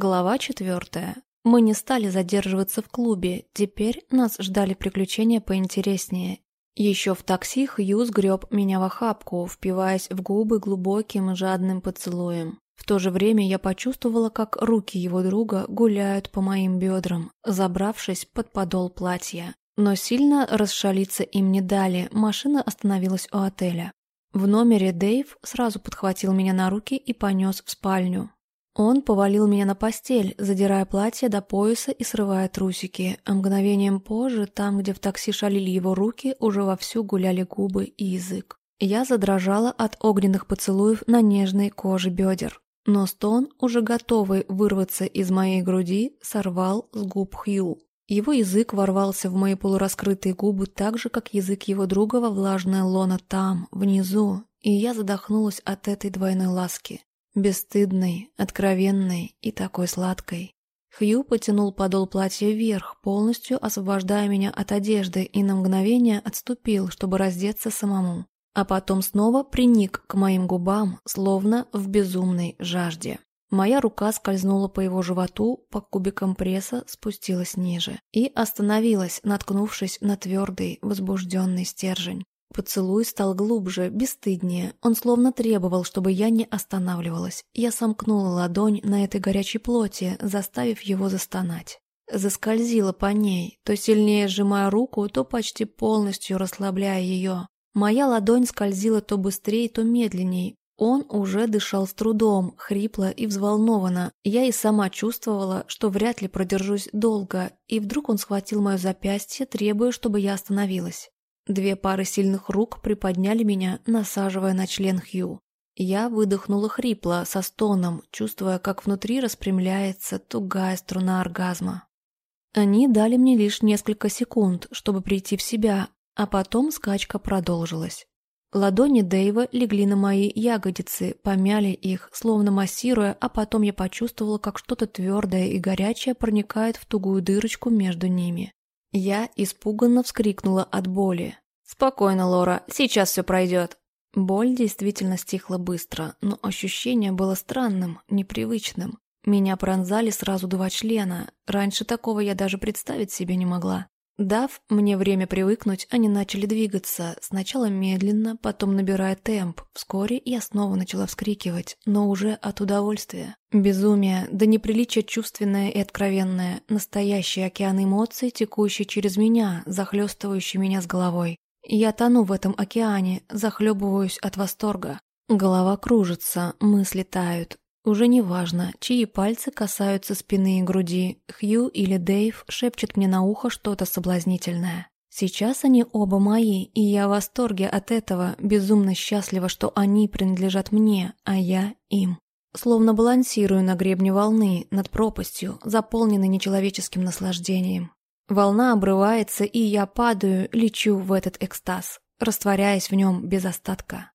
Глава четвертая. Мы не стали задерживаться в клубе, теперь нас ждали приключения поинтереснее. Еще в такси Хью сгреб меня в охапку, впиваясь в губы глубоким жадным поцелуем. В то же время я почувствовала, как руки его друга гуляют по моим бедрам, забравшись под подол платья. Но сильно расшалиться им не дали, машина остановилась у отеля. В номере Дэйв сразу подхватил меня на руки и понес в спальню. Он повалил меня на постель, задирая платье до пояса и срывая трусики, а мгновением позже, там, где в такси шалили его руки, уже вовсю гуляли губы и язык. Я задрожала от огненных поцелуев на нежной коже бедер. Но стон, уже готовый вырваться из моей груди, сорвал с губ Хью. Его язык ворвался в мои полураскрытые губы так же, как язык его друга во влажное лоно там, внизу, и я задохнулась от этой двойной ласки. Бесстыдной, откровенной и такой сладкой. Хью потянул подол платья вверх, полностью освобождая меня от одежды и на мгновение отступил, чтобы раздеться самому. А потом снова приник к моим губам, словно в безумной жажде. Моя рука скользнула по его животу, по кубикам пресса спустилась ниже и остановилась, наткнувшись на твердый, возбужденный стержень. Поцелуй стал глубже, бесстыднее. Он словно требовал, чтобы я не останавливалась. Я сомкнула ладонь на этой горячей плоти, заставив его застонать. Заскользила по ней, то сильнее сжимая руку, то почти полностью расслабляя ее. Моя ладонь скользила то быстрее, то медленней. Он уже дышал с трудом, хрипло и взволнованно. Я и сама чувствовала, что вряд ли продержусь долго, и вдруг он схватил мое запястье, требуя, чтобы я остановилась. Две пары сильных рук приподняли меня, насаживая на член Хью. Я выдохнула хрипло, со стоном, чувствуя, как внутри распрямляется тугая струна оргазма. Они дали мне лишь несколько секунд, чтобы прийти в себя, а потом скачка продолжилась. Ладони Дэйва легли на мои ягодицы, помяли их, словно массируя, а потом я почувствовала, как что-то твердое и горячее проникает в тугую дырочку между ними. Я испуганно вскрикнула от боли. «Спокойно, Лора, сейчас все пройдет». Боль действительно стихла быстро, но ощущение было странным, непривычным. Меня пронзали сразу два члена. Раньше такого я даже представить себе не могла. Дав мне время привыкнуть, они начали двигаться, сначала медленно, потом набирая темп. Вскоре я снова начала вскрикивать, но уже от удовольствия. Безумие, да неприличие чувственное и откровенное, настоящий океан эмоций, текущий через меня, захлестывающий меня с головой. Я тону в этом океане, захлебываюсь от восторга. Голова кружится, мысли тают, уже не важно, чьи пальцы касаются спины и груди, Хью или Дэйв шепчет мне на ухо что-то соблазнительное. Сейчас они оба мои, и я в восторге от этого, безумно счастлива, что они принадлежат мне, а я им. Словно балансирую на гребне волны, над пропастью, заполненной нечеловеческим наслаждением. Волна обрывается, и я падаю, лечу в этот экстаз, растворяясь в нем без остатка.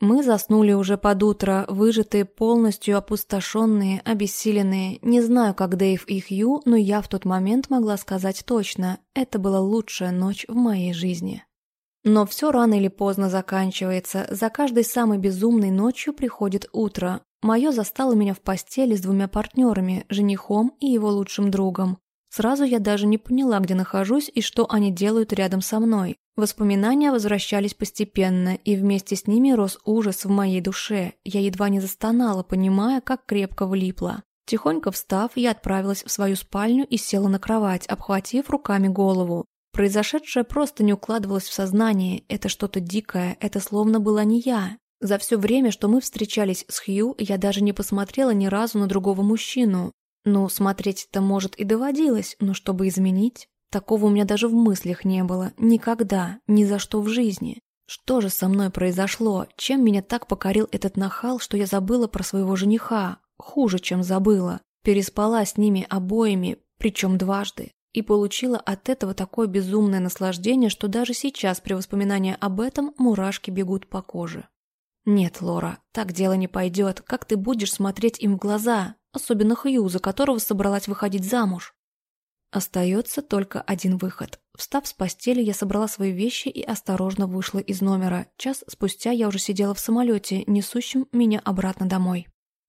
Мы заснули уже под утро, выжатые, полностью опустошенные, обессиленные. Не знаю, как Дэйв и Хью, но я в тот момент могла сказать точно, это была лучшая ночь в моей жизни. Но все рано или поздно заканчивается, за каждой самой безумной ночью приходит утро. Мое застало меня в постели с двумя партнерами, женихом и его лучшим другом. Сразу я даже не поняла, где нахожусь и что они делают рядом со мной. Воспоминания возвращались постепенно, и вместе с ними рос ужас в моей душе. Я едва не застонала, понимая, как крепко влипла. Тихонько встав, я отправилась в свою спальню и села на кровать, обхватив руками голову. Произошедшее просто не укладывалось в сознание, это что-то дикое, это словно была не я. За все время, что мы встречались с Хью, я даже не посмотрела ни разу на другого мужчину. Ну, смотреть-то, может, и доводилось, но чтобы изменить... Такого у меня даже в мыслях не было. Никогда. Ни за что в жизни. Что же со мной произошло? Чем меня так покорил этот нахал, что я забыла про своего жениха? Хуже, чем забыла. Переспала с ними обоими, причем дважды. И получила от этого такое безумное наслаждение, что даже сейчас при воспоминании об этом мурашки бегут по коже. «Нет, Лора, так дело не пойдет. Как ты будешь смотреть им в глаза? Особенно Хью, за которого собралась выходить замуж?» Остается только один выход. Встав с постели, я собрала свои вещи и осторожно вышла из номера. Час спустя я уже сидела в самолете, несущем меня обратно домой.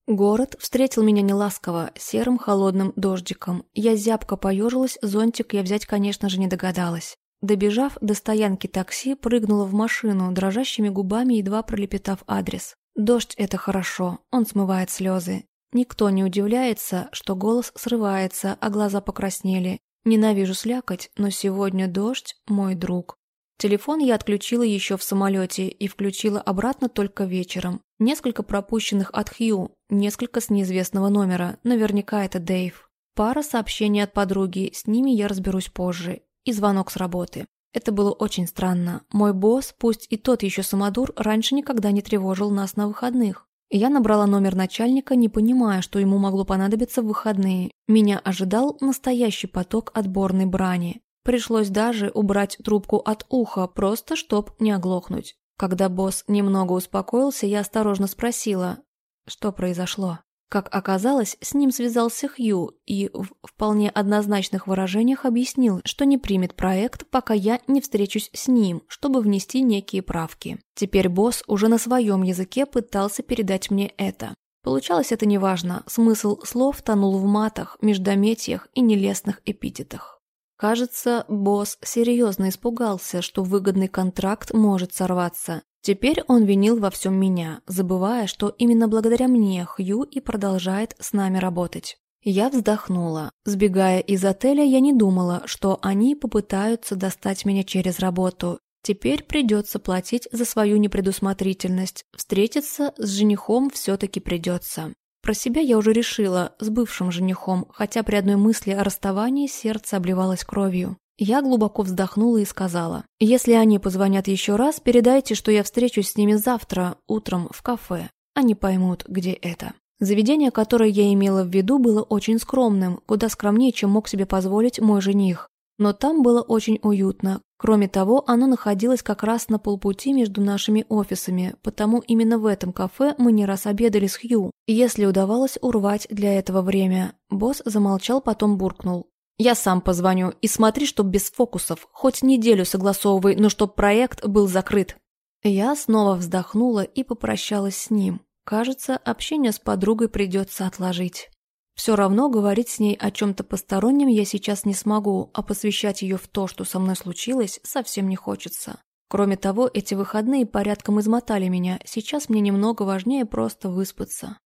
Город встретил меня неласково, серым холодным дождиком. Я зябко поежилась, зонтик я взять, конечно же, не догадалась. Добежав до стоянки такси, прыгнула в машину, дрожащими губами едва пролепетав адрес. Дождь — это хорошо, он смывает слезы. Никто не удивляется, что голос срывается, а глаза покраснели. Ненавижу слякоть, но сегодня дождь — мой друг. Телефон я отключила еще в самолете и включила обратно только вечером. Несколько пропущенных от Хью, несколько с неизвестного номера, наверняка это Дэйв. Пара сообщений от подруги, с ними я разберусь позже. И звонок с работы. Это было очень странно. Мой босс, пусть и тот еще самодур, раньше никогда не тревожил нас на выходных. Я набрала номер начальника, не понимая, что ему могло понадобиться в выходные. Меня ожидал настоящий поток отборной брани. Пришлось даже убрать трубку от уха, просто чтоб не оглохнуть. Когда босс немного успокоился, я осторожно спросила, что произошло. Как оказалось, с ним связался Хью и в вполне однозначных выражениях объяснил, что не примет проект, пока я не встречусь с ним, чтобы внести некие правки. Теперь босс уже на своем языке пытался передать мне это. Получалось это неважно, смысл слов тонул в матах, междометиях и нелестных эпитетах. Кажется, босс серьезно испугался, что выгодный контракт может сорваться. Теперь он винил во всем меня, забывая, что именно благодаря мне Хью и продолжает с нами работать. Я вздохнула. Сбегая из отеля, я не думала, что они попытаются достать меня через работу. Теперь придется платить за свою непредусмотрительность. Встретиться с женихом все-таки придется. Про себя я уже решила, с бывшим женихом, хотя при одной мысли о расставании сердце обливалось кровью. Я глубоко вздохнула и сказала, «Если они позвонят еще раз, передайте, что я встречусь с ними завтра, утром, в кафе. Они поймут, где это». Заведение, которое я имела в виду, было очень скромным, куда скромнее, чем мог себе позволить мой жених. Но там было очень уютно. Кроме того, оно находилось как раз на полпути между нашими офисами, потому именно в этом кафе мы не раз обедали с Хью, если удавалось урвать для этого время. Босс замолчал, потом буркнул. «Я сам позвоню, и смотри, чтоб без фокусов, хоть неделю согласовывай, но чтоб проект был закрыт». Я снова вздохнула и попрощалась с ним. Кажется, общение с подругой придется отложить. Все равно говорить с ней о чем-то постороннем я сейчас не смогу, а посвящать ее в то, что со мной случилось, совсем не хочется. Кроме того, эти выходные порядком измотали меня, сейчас мне немного важнее просто выспаться.